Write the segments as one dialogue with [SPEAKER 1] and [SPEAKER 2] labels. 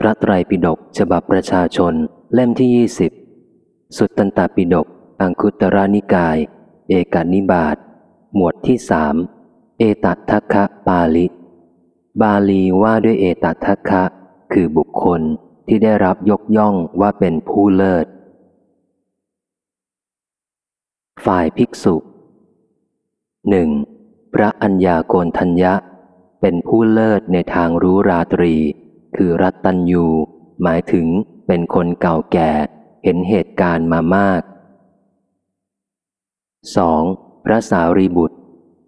[SPEAKER 1] พระไตรปิฎกฉบับประชาชนเล่มที่ยี่สิบสุตตันตปิฎกอังคุตรานิกาย เอกานิบาตหมวดที่สามเอตัททัคคะปาลิ บาลีว่าด้วยเอตัททัคคะ คือบุคคลที่ได้รับยกย่องว่าเป็นผู้เลิศ ฝ่ายภิกษุหนึ่งพระอัญญาโกนทัญญะ เป็นผู้เลิศในทางรู้ราตรี คือรัตตัญยูหมายถึงเป็นคนเก่าแก่ เห็นเหตุการณ์มามาก 2. พระสารีบุตร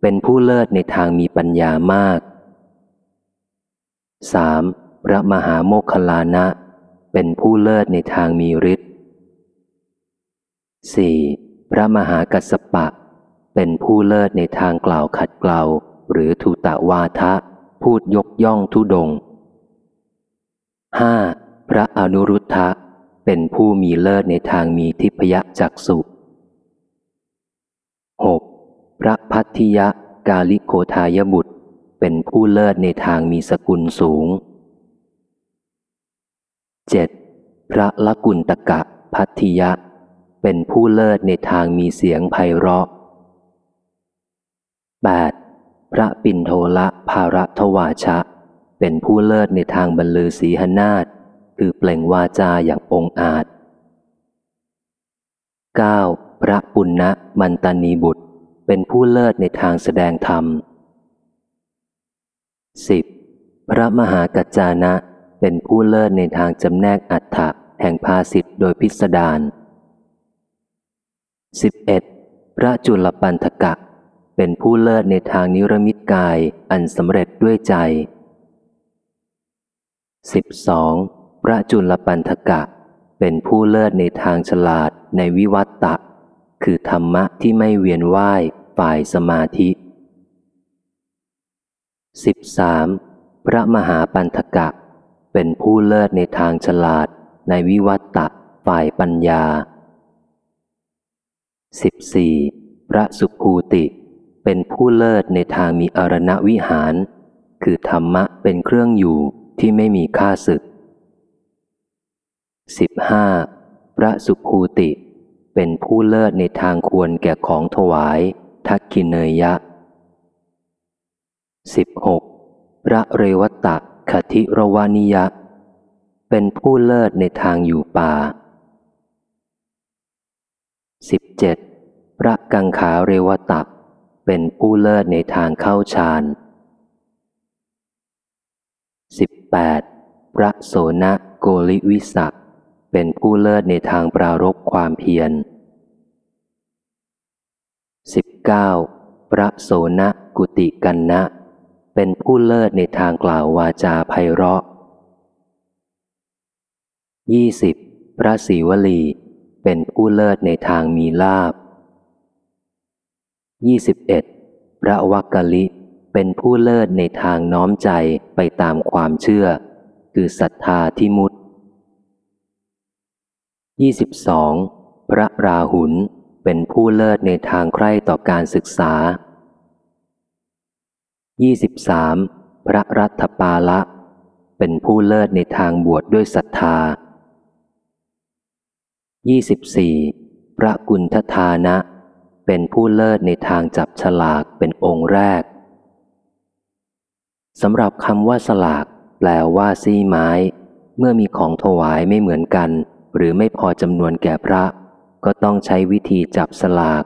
[SPEAKER 1] เป็นผู้เลิศในทางมีปัญญามาก 3. พระมหาโมคคลานะ เป็นผู้เลิศในทางมีฤทธิ์ 4. พระมหากัสสปะ เป็นผู้เลิศในทางกล่าวขัดเกลาหรือทูตะวาทะ พูดยกย่องทุดง 5. พระอนุรุทธะ เป็นผู้มีเลิศในทางมีทิพยจักสุ 6. พระพัทธิยะกาลิโคทายบุตร เป็นผู้เลิศในทางมีสกุลสูง 7. พระละกุลตกะพัทธิยะ เป็นผู้เลิศในทางมีเสียงไพเราะ 8. พระปินโทละภารทวาชะ เป็นผู้เลิศในทางบรรลือศีหนาฏคือเปล่งวาจาอย่างองอาจ 9. พระปุณณมันตานีบุตร เป็นผู้เลิศในทางแสดงธรรม 10. พระมหากัจจานะ เป็นผู้เลิศในทางจำแนกอัฏฐะแห่งภาสิทธ์โดยพิสดาร 11. พระจุลปันธกะ เป็นผู้เลิศในทางนิรมิตกายอันสำเร็จด้วยใจ 12. พระจุลปันธกะ เป็นผู้เลิศในทางฉลาดในวิวัตตะ คือธรรมะที่ไม่เวียนว่ายฝ่ายสมาธิ 13. พระมหาปันธกะ เป็นผู้เลิศในทางฉลาดในวิวัตตะฝ่ายปัญญา 14. พระสุภูติ เป็นผู้เลิศในทางมีอรณวิหาร คือธรรมะเป็นเครื่องอยู่ ที่ไม่มีค่าศึก 15. พระสุภูติ เป็นผู้เลิศในทางควรแก่ของถวาย ทักกินเนยะ 16. พระเรวตะคทิรวานิยะ เป็นผู้เลิศในทางอยู่ป่า 17. พระกังขาเรวตะ เป็นผู้เลิศในทางเข้าฌาน 18. พระโสนโกลิวิสักเป็นผู้เลิศในทางปรารบความเพียร 19. พระโสนกุติกันนะ เป็นผู้เลิศในทางกล่าววาจาไพเราะ 20. พระศิวลี เป็นผู้เลิศในทางมีลาบ 21. พระวักกะลิ เป็นผู้เลิศในทางน้อมใจไปตามความเชื่อ คือศรัทธาที่มุต 22. พระราหุลเป็นผู้เลิศในทางใคร่ต่อการศึกษา 23. พระรัฐปาละ เป็นผู้เลิศในทางบวชดด้วยศรัทธา 24. พระกุณฑทานะ เป็นผู้เลิศในทางจับฉลากเป็นองค์แรก สำหรับคำว่าสลาก แปลว่าซี่ไม้ เมื่อมีของถวายไม่เหมือนกัน หรือไม่พอจำนวนแก่พระ ก็ต้องใช้วิธีจับสลาก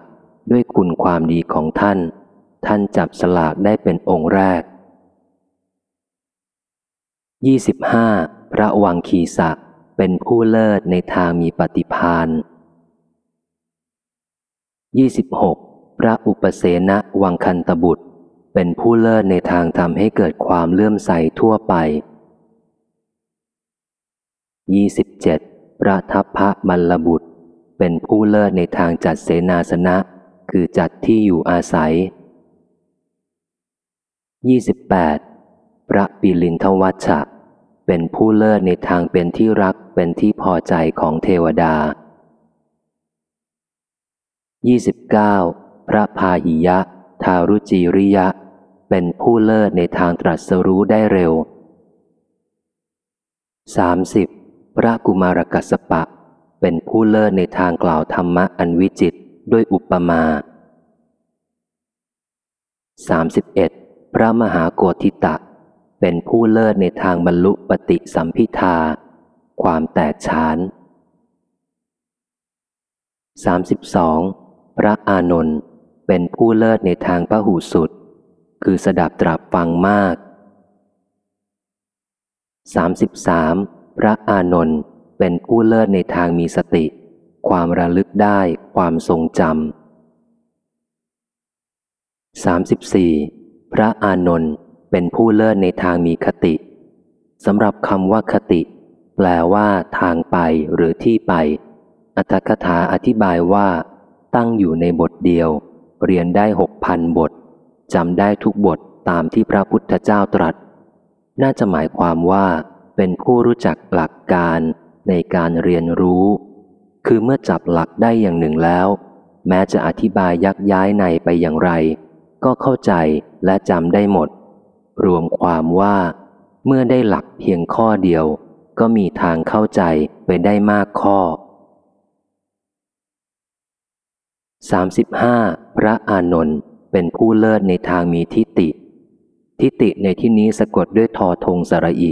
[SPEAKER 1] ด้วยคุณความดีของท่าน ท่านจับสลากได้เป็นองค์แรก 25. พระวังคีสะเป็นผู้เลิศในทางมีปฏิพาน 26. พระอุปเสนวังคันตบุตร เป็นผู้เลิศในทางทำให้เกิดความเลื่อมใสทั่วไป 27. พระทัพพระมัลลบุตร เป็นผู้เลิศในทางจัดเสนาสนะ คือจัดที่อยู่อาศัย 28. พระปิลินทวัชชะ เป็นผู้เลิศในทางเป็นที่รักเป็นที่พอใจของเทวดา 29. พระพาหิยะ ทารุจีริยะ เป็นผู้เลิศในทางตรัสรู้ได้เร็ว 30. พระกุมารกัสปะ เป็นผู้เลิศในทางกล่าวธรรมะอันวิจิตด้วยอุปมา 31. พระมหาโกธิตะ เป็นผู้เลิศในทางบรรลุปฏิสัมพิทา ความแตกฉาน 32. พระอานนท์เป็นผู้เลิศในทางพระหูสุด คือสดับตรับฟังมาก 33. พระอานนท์เป็นผู้เลิศในทางมีสติ ความระลึกได้ความทรงจำ 34. พระอานนท์เป็นผู้เลิศในทางมีคติสำหรับคำว่าคติ แปลว่าทางไปหรือที่ไป อัตถกถาอธิบายว่า ตั้งอยู่ในบทเดียว เรียนได้หกพันบท จำได้ทุกบทตามที่พระพุทธเจ้าตรัส น่าจะหมายความว่าเป็นผู้รู้จักหลักการในการเรียนรู้ คือเมื่อจับหลักได้อย่างหนึ่งแล้ว แม้จะอธิบายยักย้ายในไปอย่างไร ก็เข้าใจและจำได้หมด รวมความว่า เมื่อได้หลักเพียงข้อเดียว ก็มีทางเข้าใจไปได้มากข้อ 35. พระอานนท์ เป็นผู้เลิศในทางมีทิฏฐิทิฏฐิในที่นี้สะกดด้วยทอทงสระอิ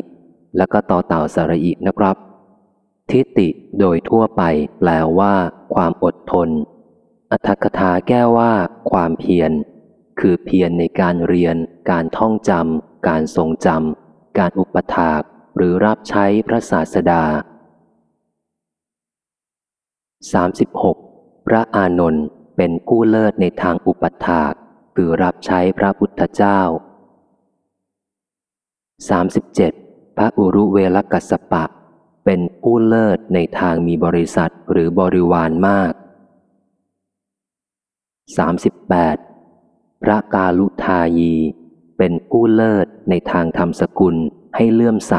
[SPEAKER 1] แล้วก็ต่อเต่าสระอินะครับ ทิฏฐิโดยทั่วไปแปลว่า ความอดทน อัตถกถาแก้ว่า ความเพียร คือเพียรในการเรียน การท่องจำการทรงจำการอุปถาก หรือรับใช้พระศาสดา 36. พระอานนท์เป็นผู้เลิศในทางอุปถาก คือรับใช้พระพุทธเจ้า 37. พระอุรุเวลกัสปะ เป็นผู้เลิศในทางมีบริษัทหรือบริวารมาก 38. พระกาลุทายี เป็นผู้เลิศในทางทำสกุลให้เลื่อมใส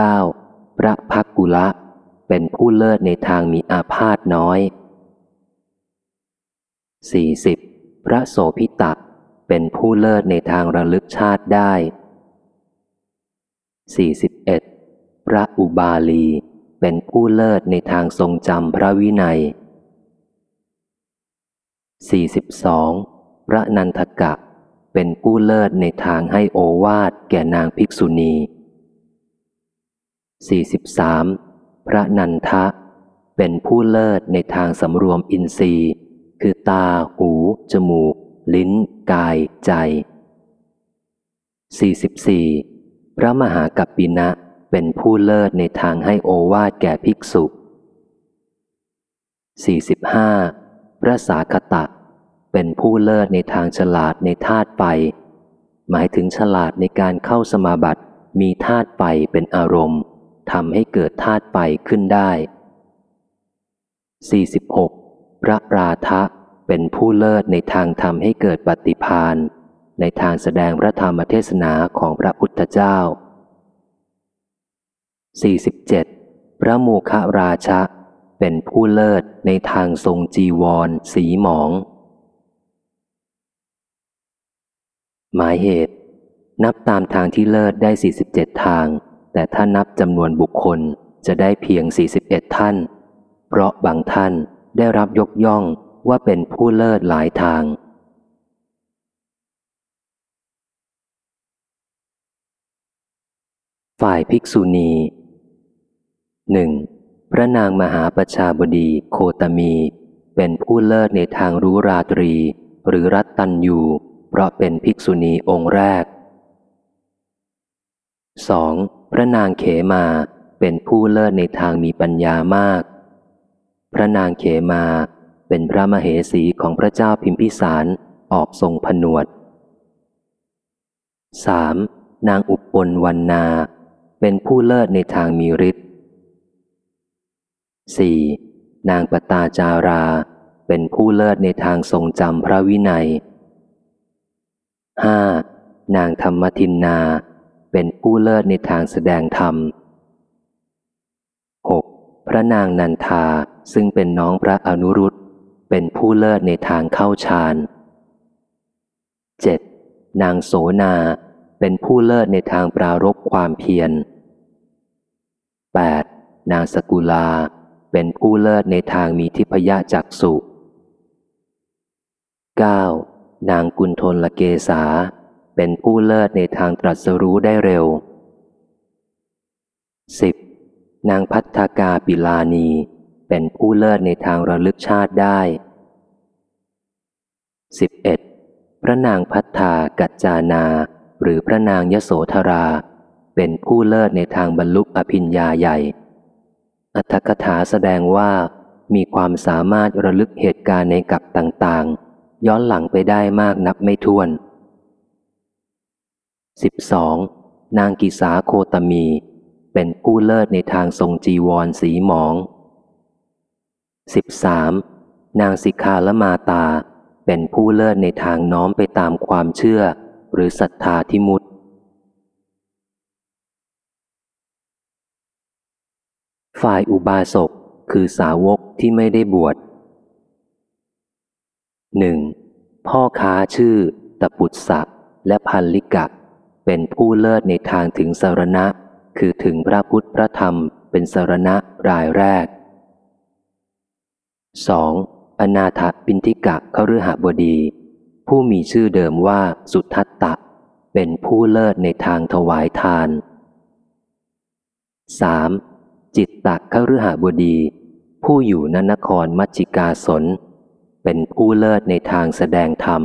[SPEAKER 1] 39. พระพักกุละ เป็นผู้เลิศในทางมีอาพาธน้อย 40. พระโสพิตะ เป็นผู้เลิศในทางระลึกชาติได้ 41. พระอุบาลี เป็นผู้เลิศในทางทรงจำพระวินัย 42. พระนันทกะ เป็นผู้เลิศในทางให้โอวาดแก่นางภิกษุณี 43. พระนันทะ เป็นผู้เลิศในทางสำรวมอินทรีย์ คือตา หู จมูก ลิ้น กาย ใจ 44. พระมหากัปปินะเป็นผู้เลิศในทางให้โอวาดแก่ภิกษุ 45. พระสาคตะ เป็นผู้เลิศในทางฉลาดในธาตุไฟ หมายถึงฉลาดในการเข้าสมาบัติมีธาตุไฟเป็นอารมณ์ทำให้เกิดธาตุไฟขึ้นได้ 46. พระราธะเป็นผู้เลิศในทางทำให้เกิดปฏิพานในทางแสดงพระธรรมเทศนาของพระพุทธเจ้า 47. พระโมคราชะ เป็นผู้เลิศในทางทรงจีวร สีหมอง หมายเหตุ นับตามทางที่เลิศได้ 47 ทาง แต่ถ้านับจำนวนบุคคลจะได้เพียง 41 ท่าน เพราะบางท่าน ได้รับยกย่องว่าเป็นผู้เลิศหลายทาง ฝ่ายภิกษุณีหนึ่งพระนางมหาประชาบดีโคตมี เป็นผู้เลิศในทางรู้ราตรี หรือรัตตัญยูเพราะเป็นภิกษุณีองค์แรก 2. พระนางเขมาเป็นผู้เลิศในทางมีปัญญามาก พระนางเขมาเป็นพระมเหสีของพระเจ้าพิมพิสารออกทรงผนวด 3. นางอุปนวันนา เป็นผู้เลิศในทางมีฤทธิ์ 4. นางปตาจารา เป็นผู้เลิศในทางทรงจำพระวินัย 5. นางธรรมทินนา เป็นผู้เลิศในทางแสดงธรรม พระนางนันทาซึ่งเป็นน้องพระอนุรุตเป็นผู้เลิศในทางเข้าฌาน 7. นางโสนาเป็นผู้เลิศในทางปรารบความเพียร 8. นางสกุลาเป็นผู้เลิศในทางมีทิพยจักสุ 9. นางกุณฑลเกษาเป็นผู้เลิศในทางตรัสรู้ได้เร็ว 10. นางพัฒกาปิลานี เป็นผู้เลิศในทางระลึกชาติได้ 11. พระนางพัฒากัจจานา หรือพระนางยโสธรา เป็นผู้เลิศในทางบรรลุอภิญญาใหญ่ อัตถกถาแสดงว่ามีความสามารถระลึกเหตุการณ์ในกับต่างๆ ย้อนหลังไปได้มากนับไม่ถ้วน 12. นางกิสาโคตมี เป็นผู้เลิศในทางทรงจีวรสีหมอง 13. นางสิกาละมาตา เป็นผู้เลิศในทางน้อมไปตามความเชื่อ หรือศรัทธาทิมุตฝ่ายอุบาสกคือสาวกที่ไม่ได้บวชหนึ่งพ่อค้าชื่อตะปุตสะและพันลิกะ เป็นผู้เลิศในทางถึงสารณะ คือถึงพระพุทธพระธรรมเป็นสารณะรายแรก 2. อนาถปินทิกะเขฤหบดี ผู้มีชื่อเดิมว่าสุทัตตะ เป็นผู้เลิศในทางถวายทาน 3. จิตตะขฤหบดี ผู้อยู่นนครมัจจิกาสน เป็นผู้เลิศในทางแสดงธรรม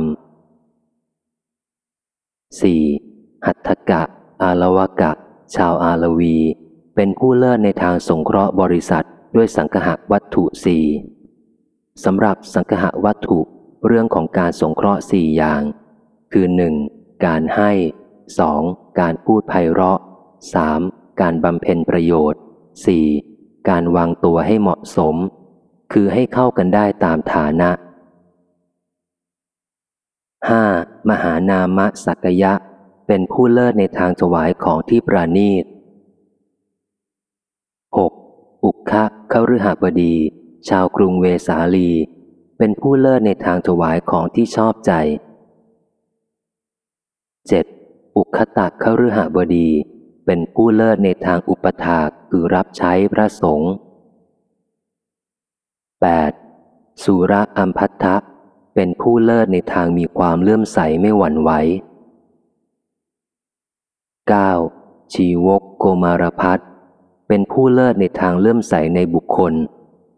[SPEAKER 1] 4. หัตถกะ อาลวกะ ชาวอาลวี เป็นผู้เลิศในทางสงเคราะห์บริษัทด้วยสังคหวัตถุสี่สำหรับสังคหวัตถุ เรื่องของการสงเคราะห์สี่อย่าง คือหนึ่งการให้สองการพูดไพเราะสามการบำเพ็ญประโยชน์สี่การวางตัวให้เหมาะสม คือให้เข้ากันได้ตามฐานะ 5. มหานามะสักยะ เป็นผู้เลิศในทางถวายของที่ประณีต 6. อุคคะเขาฤหบดี ชาวกรุงเวสาลี เป็นผู้เลิศในทางถวายของที่ชอบใจ 7. อุคตะเขาฤหบดี เป็นผู้เลิศในทางอุปถากคือรับใช้พระสงฆ์ 8. สุระอัมพัทธะเป็นผู้เลิศในทางมีความเลื่อมใสไม่หวั่นไหว 9. ชีวกโกมารพัฒเป็นผู้เลิศในทางเลื่อมใสในบุคคล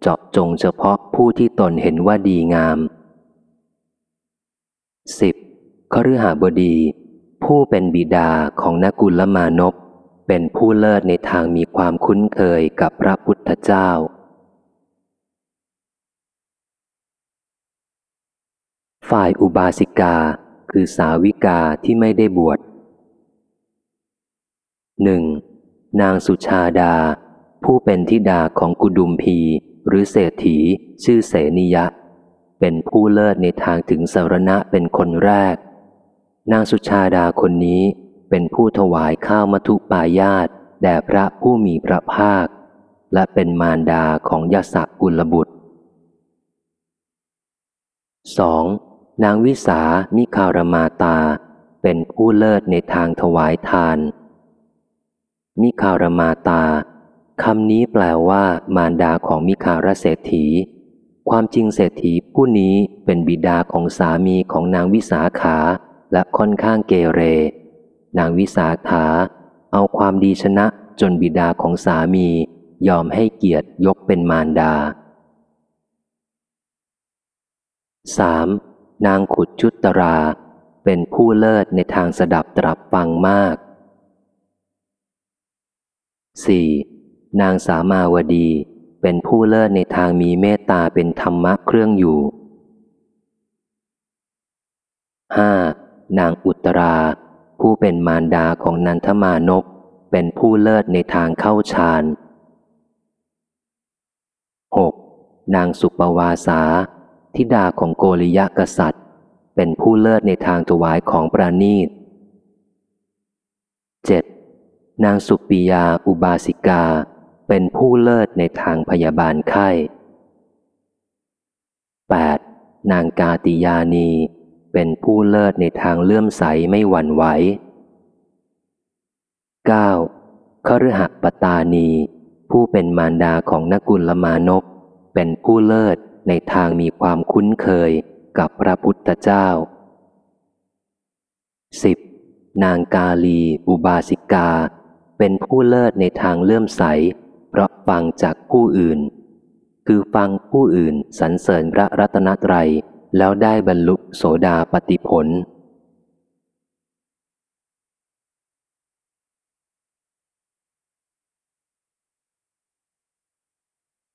[SPEAKER 1] เจาะจงเฉพาะผู้ที่ตนเห็นว่าดีงาม 10. คฤหาบดี ผู้เป็นบิดาของนกุลมานพเป็นผู้เลิศในทางมีความคุ้นเคยกับพระพุทธเจ้า ฝ่ายอุบาสิกาคือสาวิกาที่ไม่ได้บวช หนึ่งนางสุชาดา ผู้เป็นธิดาของกุดุมพี หรือเศรษฐี ชื่อเสนิยะ เป็นผู้เลิศในทางถึงสารณะเป็นคนแรก นางสุชาดาคนนี้เป็นผู้ถวายข้าวมัทุปายาตแด่พระผู้มีพระภาค และเป็นมารดาของยศกุลบุตร 2. นางวิสามิคารมาตา เป็นผู้เลิศในทางถวายทาน มิคารมาตาคำนี้แปลว่ามารดาของมิคารเศรษฐี ความจริงเศรษฐีผู้นี้เป็นบิดาของสามีของนางวิสาขาและค่อนข้างเกเร นางวิสาขา เอาความดีชนะจนบิดาของสามียอมให้เกียรติยกเป็นมารดา 3. นางขุดชุตรา เป็นผู้เลิศในทางสดับตรับฟังมาก 4. นางสามาวดี เป็นผู้เลิศในทางมีเมตตาเป็นธรรมะเครื่องอยู่ 5. นางอุตรา ผู้เป็นมารดาของนันทมานพเป็นผู้เลิศในทางเข้าฌาน 6. นางสุปวาสา ธิดาของโกริยะกษัตริย์ เป็นผู้เลิศในทางถวายของประณีต 7. นางสุปิยาอุบาสิกา เป็นผู้เลิศในทางพยาบาลไข้ 8. นางกาติยานี เป็นผู้เลิศในทางเลื่อมใสไม่หวั่นไหว 9. คฤหปตานี ผู้เป็นมารดาของนกุลมานพเป็นผู้เลิศในทางมีความคุ้นเคยกับพระพุทธเจ้า 10. นางกาลี อุบาสิกา เป็นผู้เลิศในทางเลื่อมใส เพราะฟังจากผู้อื่น คือฟังผู้อื่นสรรเสริญพระรัตนตรัย แล้วได้บรรลุโสดาปติผล